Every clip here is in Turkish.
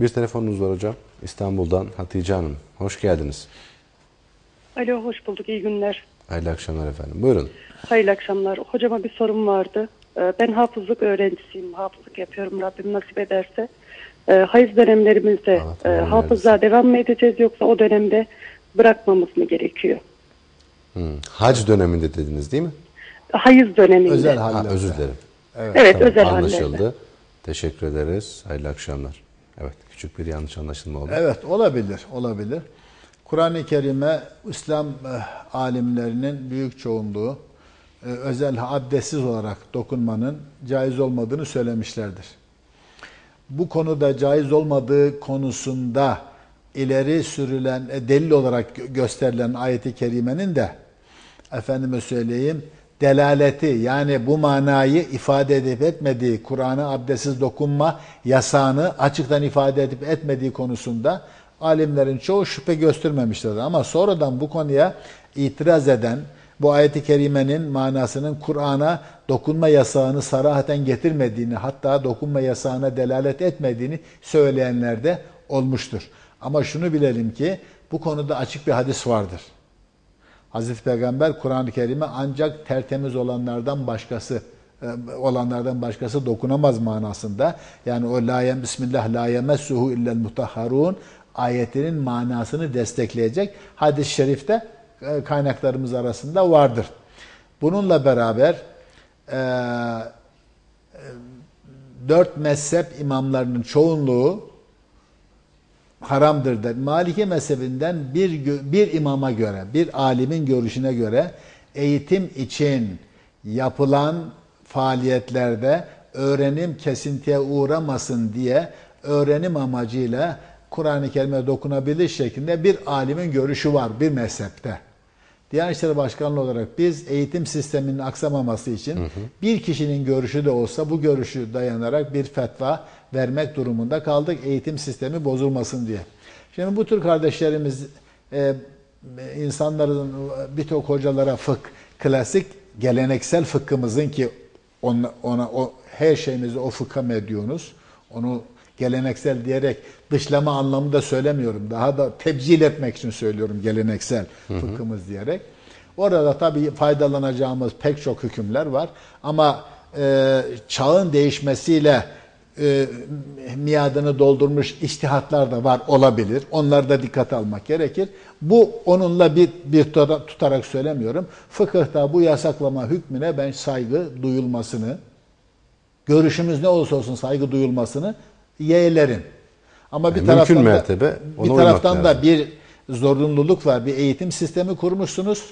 Bir telefonunuz var hocam. İstanbul'dan Hatice Hanım. Hoş geldiniz. Alo, hoş bulduk. İyi günler. Hayırlı akşamlar efendim. Buyurun. Hayırlı akşamlar. Hocama bir sorum vardı. Ee, Ben hafızlık öğrencisiyim. Hafızlık yapıyorum. Rabbim nasip ederse. Ee, Hayız dönemlerimizde Allah e, hafızlığa devam mı edeceğiz yoksa o dönemde bırakmamız mı gerekiyor? Hmm. Hac döneminde dediniz değil mi? Hayız döneminde. Özel Ha, hallerde. özür dilerim. Evet, Tamam, özel anlaşıldı. hallerde. Teşekkür ederiz. Hayırlı akşamlar. Evet, küçük bir yanlış anlaşılma oldu. Evet olabilir, olabilir. Kur'an-ı Kerim'e İslam eh, alimlerinin büyük çoğunluğu eh, özel abdestsiz olarak dokunmanın caiz olmadığını söylemişlerdir. Bu konuda caiz olmadığı konusunda ileri sürülen, eh, delil olarak gö- gösterilen ayeti kerimenin de efendime söyleyeyim delaleti yani bu manayı ifade edip etmediği Kur'an'a abdestsiz dokunma yasağını açıktan ifade edip etmediği konusunda alimlerin çoğu şüphe göstermemişlerdir. Ama sonradan bu konuya itiraz eden bu ayeti kerimenin manasının Kur'an'a dokunma yasağını sarahaten getirmediğini hatta dokunma yasağına delalet etmediğini söyleyenler de olmuştur. Ama şunu bilelim ki bu konuda açık bir hadis vardır. Hazreti Peygamber Kur'an-ı Kerim'e ancak tertemiz olanlardan başkası e, olanlardan başkası dokunamaz manasında. Yani o la yem bismillah la yemessuhu illel mutahharun ayetinin manasını destekleyecek hadis-i şerifte e, kaynaklarımız arasında vardır. Bununla beraber e, dört mezhep imamlarının çoğunluğu haramdır der. Maliki mezhebinden bir, bir imama göre, bir alimin görüşüne göre eğitim için yapılan faaliyetlerde öğrenim kesintiye uğramasın diye öğrenim amacıyla Kur'an-ı Kerim'e dokunabilir şeklinde bir alimin görüşü var bir mezhepte. Diyanet İşleri Başkanlığı olarak biz eğitim sisteminin aksamaması için bir kişinin görüşü de olsa bu görüşü dayanarak bir fetva vermek durumunda kaldık eğitim sistemi bozulmasın diye. Şimdi bu tür kardeşlerimiz e, insanların birçok hocalara fık klasik geleneksel fıkhımızın ki ona, ona o her şeyimizi o fıkha mı ediyorsunuz? Onu geleneksel diyerek dışlama anlamında söylemiyorum. Daha da tebcil etmek için söylüyorum geleneksel fıkhımız diyerek. Orada tabii faydalanacağımız pek çok hükümler var. Ama e, çağın değişmesiyle e, miadını doldurmuş iştihatlar da var olabilir. Onları da dikkate almak gerekir. Bu onunla bir, bir tuta- tutarak söylemiyorum. Fıkıhta bu yasaklama hükmüne ben saygı duyulmasını, görüşümüz ne olursa olsun saygı duyulmasını yeğlerim. Ama bir Yani taraftan mümkün da, mertebe bir taraftan da lazım. bir zorunluluk var. Bir eğitim sistemi kurmuşsunuz.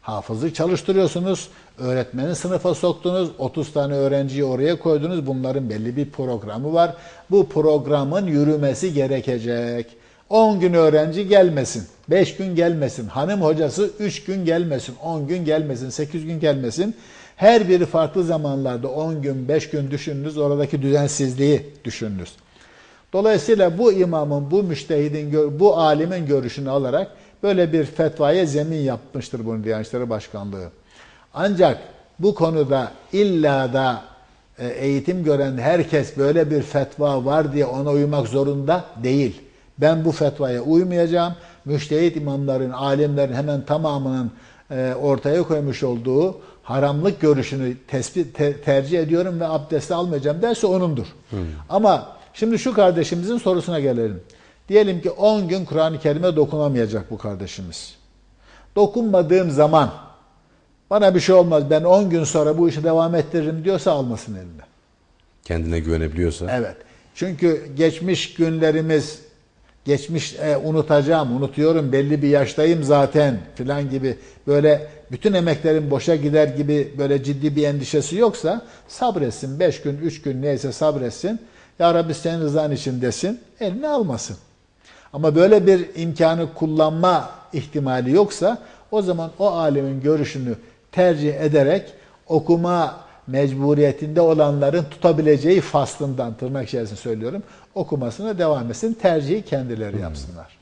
Hafızlık çalıştırıyorsunuz. Öğretmeni sınıfa soktunuz. 30 tane öğrenciyi oraya koydunuz. Bunların belli bir programı var. Bu programın yürümesi gerekecek. 10 gün öğrenci gelmesin. 5 gün gelmesin. Hanım hocası 3 gün gelmesin. 10 gün gelmesin. 8 gün gelmesin. Her biri farklı zamanlarda 10 gün, 5 gün düşününüz. Oradaki düzensizliği düşününüz. Dolayısıyla bu imamın, bu müştehidin, bu alimin görüşünü alarak böyle bir fetvaya zemin yapmıştır bunu Diyanet İşleri Başkanlığı. Ancak bu konuda illa da e, eğitim gören herkes böyle bir fetva var diye ona uymak zorunda değil. Ben bu fetvaya uymayacağım. Müştehit imamların, alimlerin hemen tamamının e, ortaya koymuş olduğu haramlık görüşünü tespit te- tercih ediyorum ve abdesti almayacağım derse onundur. Ama şimdi şu kardeşimizin sorusuna gelelim. Diyelim ki 10 gün Kur'an-ı Kerim'e dokunamayacak bu kardeşimiz. Dokunmadığım zaman bana bir şey olmaz ben 10 gün sonra bu işi devam ettiririm diyorsa almasın eline. Kendine güvenebiliyorsa. Evet. Çünkü geçmiş günlerimiz geçmiş e, unutacağım, unutuyorum, belli bir yaştayım zaten filan gibi böyle bütün emeklerim boşa gider gibi böyle ciddi bir endişesi yoksa sabretsin. 5 gün, 3 gün neyse sabretsin. Ya Rabbi senin rızan için desin. Eline almasın. Ama böyle bir imkanı kullanma ihtimali yoksa o zaman o alemin görüşünü tercih ederek okuma mecburiyetinde olanların tutabileceği faslından tırnak içerisinde söylüyorum okumasına devam etsin. Tercihi kendileri yapsınlar.